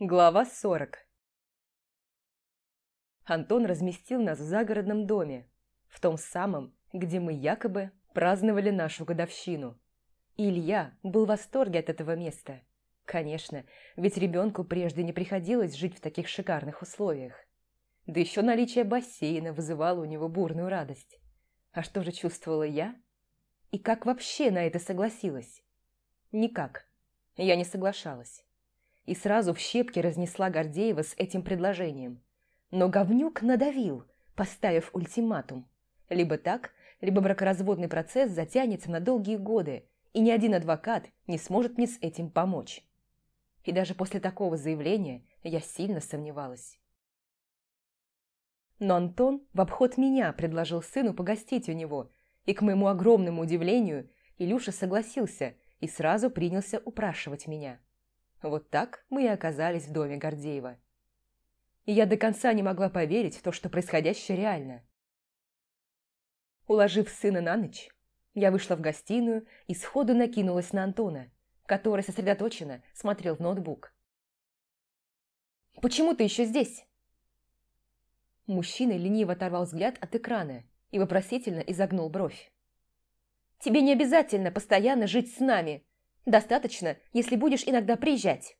Глава 40 Антон разместил нас в загородном доме, в том самом, где мы якобы праздновали нашу годовщину. Илья был в восторге от этого места. Конечно, ведь ребенку прежде не приходилось жить в таких шикарных условиях. Да еще наличие бассейна вызывало у него бурную радость. А что же чувствовала я? И как вообще на это согласилась? Никак. Я не соглашалась. И сразу в щепки разнесла Гордеева с этим предложением. Но говнюк надавил, поставив ультиматум. Либо так, либо бракоразводный процесс затянется на долгие годы, и ни один адвокат не сможет мне с этим помочь. И даже после такого заявления я сильно сомневалась. Но Антон в обход меня предложил сыну погостить у него, и, к моему огромному удивлению, Илюша согласился и сразу принялся упрашивать меня. Вот так мы и оказались в доме Гордеева. И я до конца не могла поверить в то, что происходящее реально. Уложив сына на ночь, я вышла в гостиную и сходу накинулась на Антона, который сосредоточенно смотрел в ноутбук. «Почему ты еще здесь?» Мужчина лениво оторвал взгляд от экрана и вопросительно изогнул бровь. «Тебе не обязательно постоянно жить с нами. Достаточно, если будешь иногда приезжать».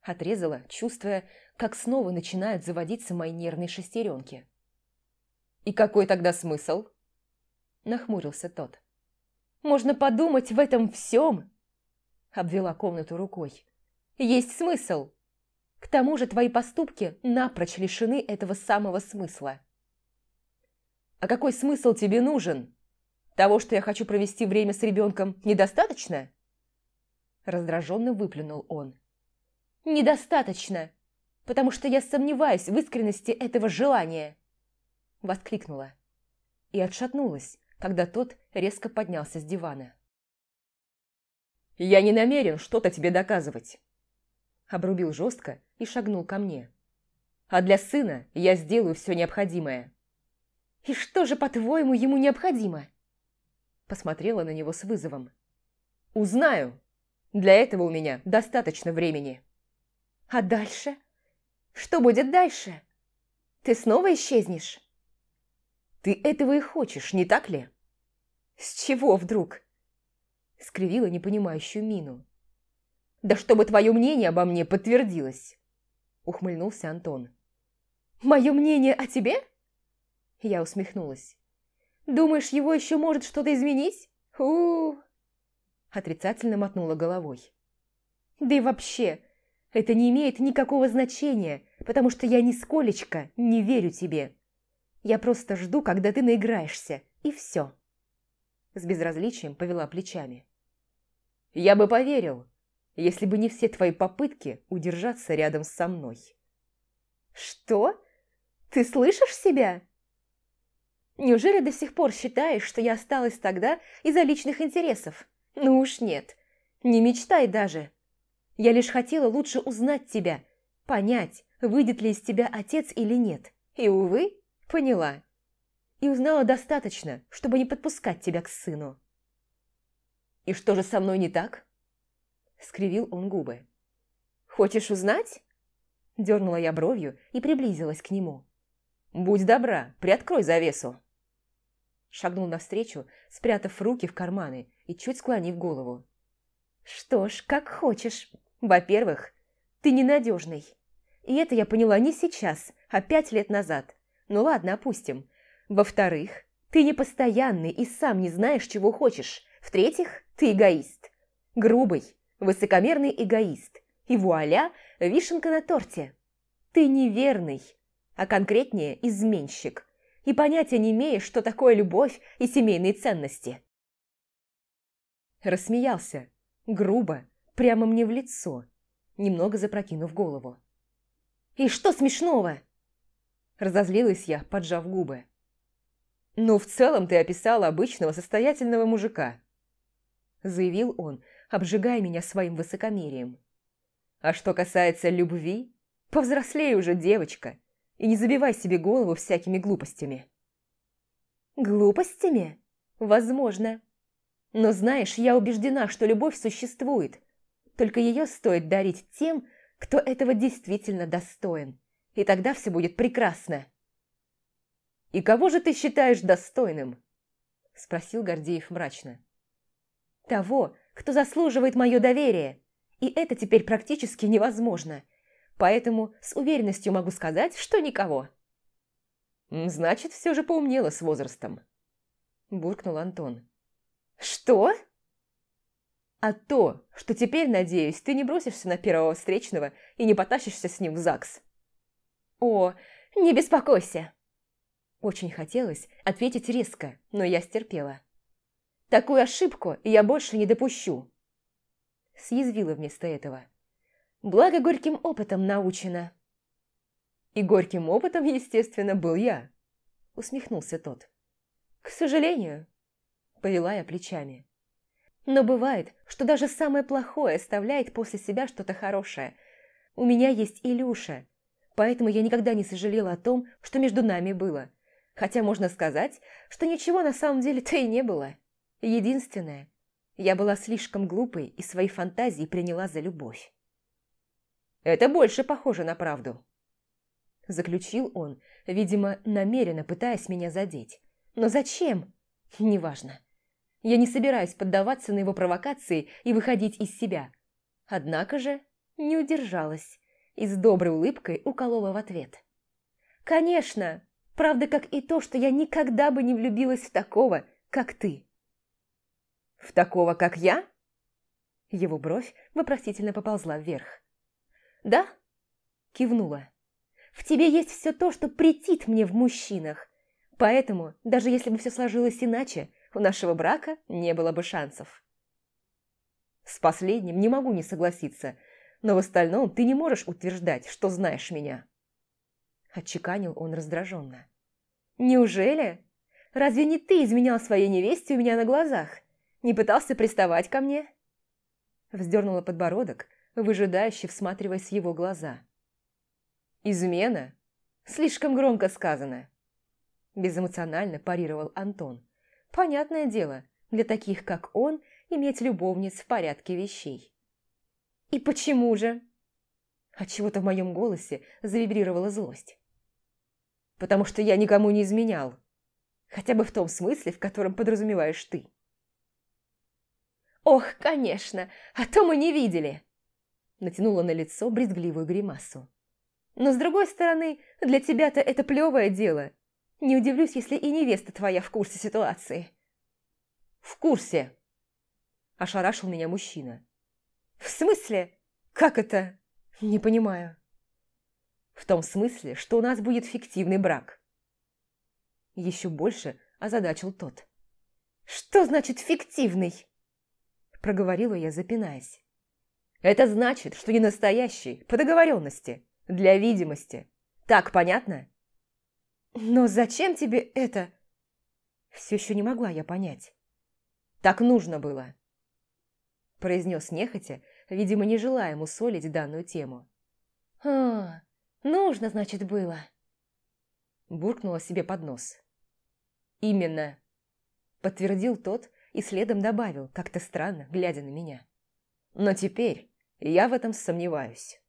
Отрезала, чувствуя, как снова начинают заводиться мои нервные шестеренки. «И какой тогда смысл?» Нахмурился тот. «Можно подумать в этом всем!» Обвела комнату рукой. «Есть смысл!» К тому же твои поступки напрочь лишены этого самого смысла. А какой смысл тебе нужен? Того, что я хочу провести время с ребенком, недостаточно? Раздраженно выплюнул он. Недостаточно, потому что я сомневаюсь в искренности этого желания. Воскликнула и отшатнулась, когда тот резко поднялся с дивана. «Я не намерен что-то тебе доказывать», – обрубил жестко и шагнул ко мне. «А для сына я сделаю все необходимое». «И что же, по-твоему, ему необходимо?» Посмотрела на него с вызовом. «Узнаю. Для этого у меня достаточно времени». «А дальше? Что будет дальше? Ты снова исчезнешь?» Ты этого и хочешь, не так ли? С чего вдруг? Скривила непонимающую мину. Да чтобы твое мнение обо мне подтвердилось. Ухмыльнулся Антон. Мое мнение о тебе? Я усмехнулась. Думаешь, его еще может что-то изменить? У, -у, у Отрицательно мотнула головой. Да и вообще, это не имеет никакого значения, потому что я нисколечко не верю тебе. Я просто жду, когда ты наиграешься, и все. С безразличием повела плечами. Я бы поверил, если бы не все твои попытки удержаться рядом со мной. Что? Ты слышишь себя? Неужели до сих пор считаешь, что я осталась тогда из-за личных интересов? Ну уж нет. Не мечтай даже. Я лишь хотела лучше узнать тебя, понять, выйдет ли из тебя отец или нет. И, увы, Поняла. И узнала достаточно, чтобы не подпускать тебя к сыну. И что же со мной не так? Скривил он губы. Хочешь узнать? Дернула я бровью и приблизилась к нему. Будь добра, приоткрой завесу. Шагнул навстречу, спрятав руки в карманы и чуть склонив голову. Что ж, как хочешь. Во-первых, ты ненадежный. И это я поняла не сейчас, а пять лет назад. Ну ладно, опустим. Во-вторых, ты непостоянный и сам не знаешь, чего хочешь. В-третьих, ты эгоист. Грубый, высокомерный эгоист. И вуаля, вишенка на торте. Ты неверный, а конкретнее изменщик. И понятия не имеешь, что такое любовь и семейные ценности. Рассмеялся, грубо, прямо мне в лицо, немного запрокинув голову. «И что смешного?» Разозлилась я, поджав губы. «Ну, в целом ты описала обычного состоятельного мужика», заявил он, обжигая меня своим высокомерием. «А что касается любви, повзрослей уже, девочка, и не забивай себе голову всякими глупостями». «Глупостями? Возможно. Но знаешь, я убеждена, что любовь существует, только ее стоит дарить тем, кто этого действительно достоин, и тогда все будет прекрасно. «И кого же ты считаешь достойным?» – спросил Гордеев мрачно. «Того, кто заслуживает мое доверие, и это теперь практически невозможно, поэтому с уверенностью могу сказать, что никого». «Значит, все же поумнела с возрастом», – буркнул Антон. «Что?» «А то, что теперь, надеюсь, ты не бросишься на первого встречного и не потащишься с ним в ЗАГС». «О, не беспокойся!» Очень хотелось ответить резко, но я стерпела. «Такую ошибку я больше не допущу!» Съязвила вместо этого. «Благо горьким опытом научена!» «И горьким опытом, естественно, был я!» Усмехнулся тот. «К сожалению!» Повела я плечами. «Но бывает, что даже самое плохое оставляет после себя что-то хорошее. У меня есть Илюша, поэтому я никогда не сожалела о том, что между нами было. Хотя можно сказать, что ничего на самом деле-то и не было. Единственное, я была слишком глупой и свои фантазии приняла за любовь. «Это больше похоже на правду», – заключил он, видимо, намеренно пытаясь меня задеть. «Но зачем? Неважно. Я не собираюсь поддаваться на его провокации и выходить из себя. Однако же не удержалась и с доброй улыбкой уколола в ответ. «Конечно, Правда, как и то, что я никогда бы не влюбилась в такого, как ты. В такого, как я? Его бровь вопросительно поползла вверх. Да? Кивнула. В тебе есть все то, что претит мне в мужчинах. Поэтому, даже если бы все сложилось иначе, у нашего брака не было бы шансов. С последним не могу не согласиться, но в остальном ты не можешь утверждать, что знаешь меня. Отчеканил он раздраженно. «Неужели? Разве не ты изменял своей невесте у меня на глазах? Не пытался приставать ко мне?» Вздернула подбородок, выжидающе всматриваясь в его глаза. «Измена? Слишком громко сказано!» Безэмоционально парировал Антон. «Понятное дело, для таких, как он, иметь любовниц в порядке вещей». «И почему же?» Отчего-то в моем голосе завибрировала злость потому что я никому не изменял. Хотя бы в том смысле, в котором подразумеваешь ты. «Ох, конечно, а то мы не видели!» Натянула на лицо брезгливую гримасу. «Но с другой стороны, для тебя-то это плевое дело. Не удивлюсь, если и невеста твоя в курсе ситуации». «В курсе!» Ошарашил меня мужчина. «В смысле? Как это? Не понимаю». В том смысле, что у нас будет фиктивный брак. Еще больше озадачил тот. «Что значит фиктивный?» Проговорила я, запинаясь. «Это значит, что не настоящий, по договоренности, для видимости. Так понятно?» «Но зачем тебе это?» Все еще не могла я понять. «Так нужно было», произнес нехотя, видимо, не желая мусолить данную тему. «А, Нужно, значит, было. Буркнула себе под нос. Именно. Подтвердил тот и следом добавил, как-то странно, глядя на меня. Но теперь я в этом сомневаюсь.